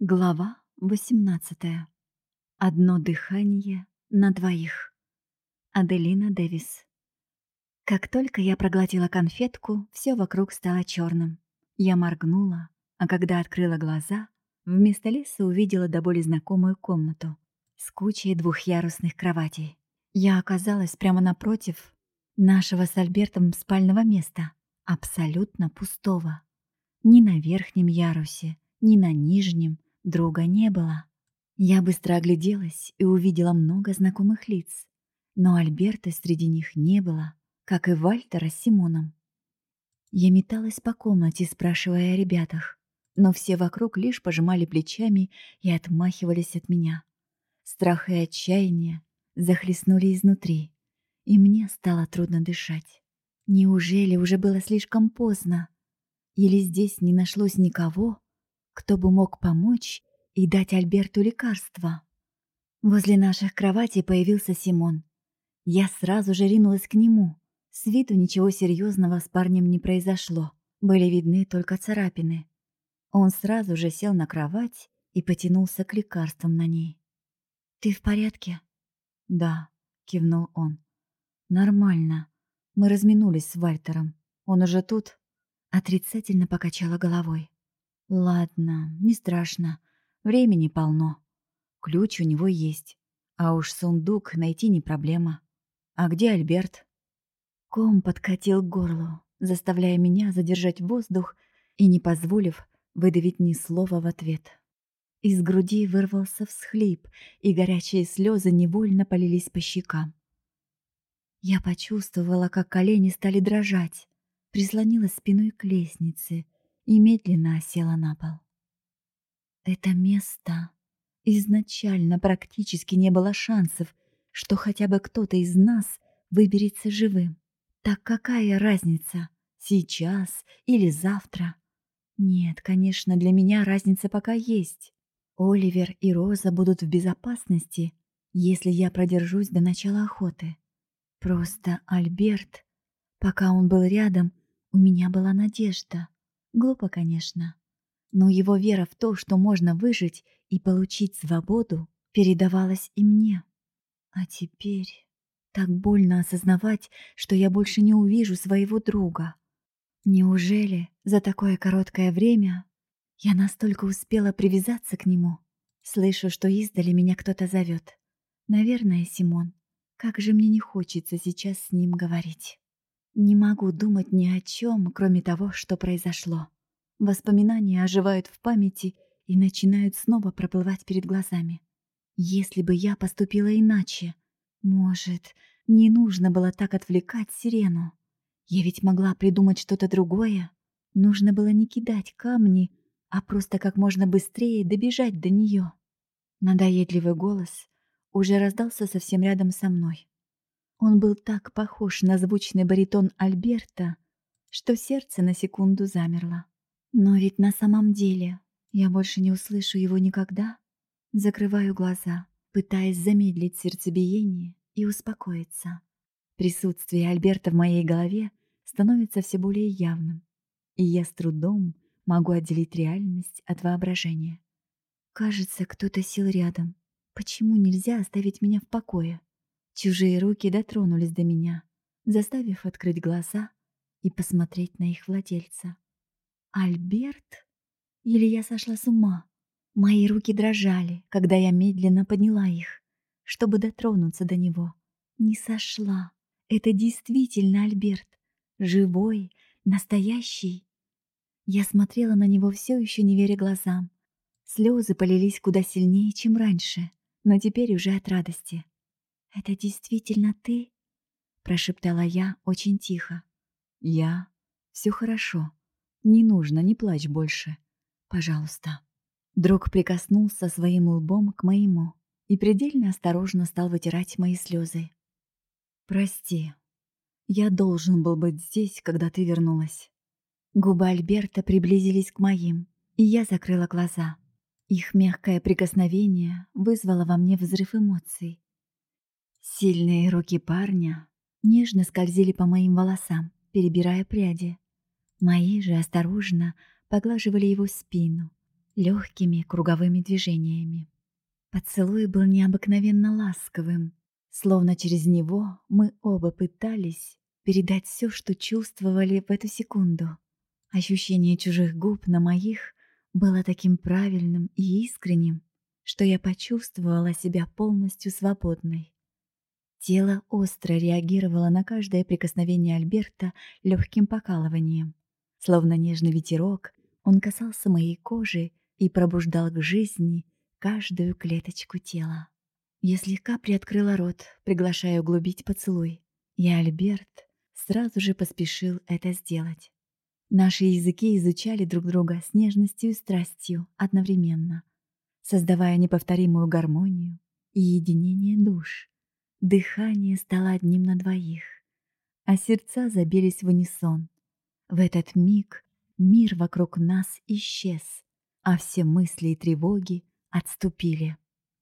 Глава 18. Одно дыхание на двоих. Аделина Дэвис. Как только я проглотила конфетку, все вокруг стало черным. Я моргнула, а когда открыла глаза, вместо леса увидела до боли знакомую комнату с кучей двухъярусных кроватей. Я оказалась прямо напротив нашего с Альбертом спального места, абсолютно пустого. Ни на верхнем ярусе, ни на нижнем, Друга не было. Я быстро огляделась и увидела много знакомых лиц, но Альберта среди них не было, как и Вальтера с Симоном. Я металась по комнате, спрашивая о ребятах, но все вокруг лишь пожимали плечами и отмахивались от меня. Страх и отчаяние захлестнули изнутри, и мне стало трудно дышать. Неужели уже было слишком поздно? Или здесь не нашлось никого, кто бы мог помочь и дать Альберту лекарство. Возле наших кроватей появился Симон. Я сразу же ринулась к нему. С виду ничего серьезного с парнем не произошло. Были видны только царапины. Он сразу же сел на кровать и потянулся к лекарствам на ней. «Ты в порядке?» «Да», — кивнул он. «Нормально. Мы разминулись с Вальтером. Он уже тут?» Отрицательно покачала головой. Ладно, не страшно. Времени полно. Ключ у него есть. А уж сундук найти не проблема. А где Альберт? Ком подкатил к горлу, заставляя меня задержать воздух и не позволив выдавить ни слова в ответ. Из груди вырвался всхлип, и горячие слезы невольно полились по щекам. Я почувствовала, как колени стали дрожать, прислонилась спиной к лестнице и медленно осела на пол. Это место изначально практически не было шансов, что хотя бы кто-то из нас выберется живым. Так какая разница, сейчас или завтра? Нет, конечно, для меня разница пока есть. Оливер и Роза будут в безопасности, если я продержусь до начала охоты. Просто Альберт, пока он был рядом, у меня была надежда. Глупо, конечно. Но его вера в то, что можно выжить и получить свободу, передавалась и мне. А теперь так больно осознавать, что я больше не увижу своего друга. Неужели за такое короткое время я настолько успела привязаться к нему? Слышу, что издали меня кто-то зовет. Наверное, Симон. Как же мне не хочется сейчас с ним говорить. Не могу думать ни о чем, кроме того, что произошло. Воспоминания оживают в памяти и начинают снова проплывать перед глазами. Если бы я поступила иначе, может, не нужно было так отвлекать сирену. Я ведь могла придумать что-то другое. Нужно было не кидать камни, а просто как можно быстрее добежать до нее. Надоедливый голос уже раздался совсем рядом со мной. Он был так похож на звучный баритон Альберта, что сердце на секунду замерло. Но ведь на самом деле я больше не услышу его никогда. Закрываю глаза, пытаясь замедлить сердцебиение и успокоиться. Присутствие Альберта в моей голове становится все более явным, и я с трудом могу отделить реальность от воображения. Кажется, кто-то сел рядом. Почему нельзя оставить меня в покое? Чужие руки дотронулись до меня, заставив открыть глаза и посмотреть на их владельца. Альберт? Или я сошла с ума? Мои руки дрожали, когда я медленно подняла их, чтобы дотронуться до него. Не сошла. Это действительно Альберт. Живой, настоящий. Я смотрела на него все еще не веря глазам. Слезы полились куда сильнее, чем раньше, но теперь уже от радости. «Это действительно ты?» — прошептала я очень тихо. «Я? Все хорошо. Не нужно, не плачь больше. Пожалуйста». Друг прикоснулся своим лбом к моему и предельно осторожно стал вытирать мои слезы. «Прости. Я должен был быть здесь, когда ты вернулась». Губы Альберта приблизились к моим, и я закрыла глаза. Их мягкое прикосновение вызвало во мне взрыв эмоций. Сильные руки парня нежно скользили по моим волосам, перебирая пряди. Мои же осторожно поглаживали его спину, легкими круговыми движениями. Поцелуй был необыкновенно ласковым, словно через него мы оба пытались передать все, что чувствовали в эту секунду. Ощущение чужих губ на моих было таким правильным и искренним, что я почувствовала себя полностью свободной. Тело остро реагировало на каждое прикосновение Альберта легким покалыванием. Словно нежный ветерок, он касался моей кожи и пробуждал к жизни каждую клеточку тела. Я слегка приоткрыла рот, приглашая углубить поцелуй. И Альберт сразу же поспешил это сделать. Наши языки изучали друг друга с нежностью и страстью одновременно, создавая неповторимую гармонию и единение душ. Дыхание стало одним на двоих, а сердца забились в унисон. В этот миг мир вокруг нас исчез, а все мысли и тревоги отступили.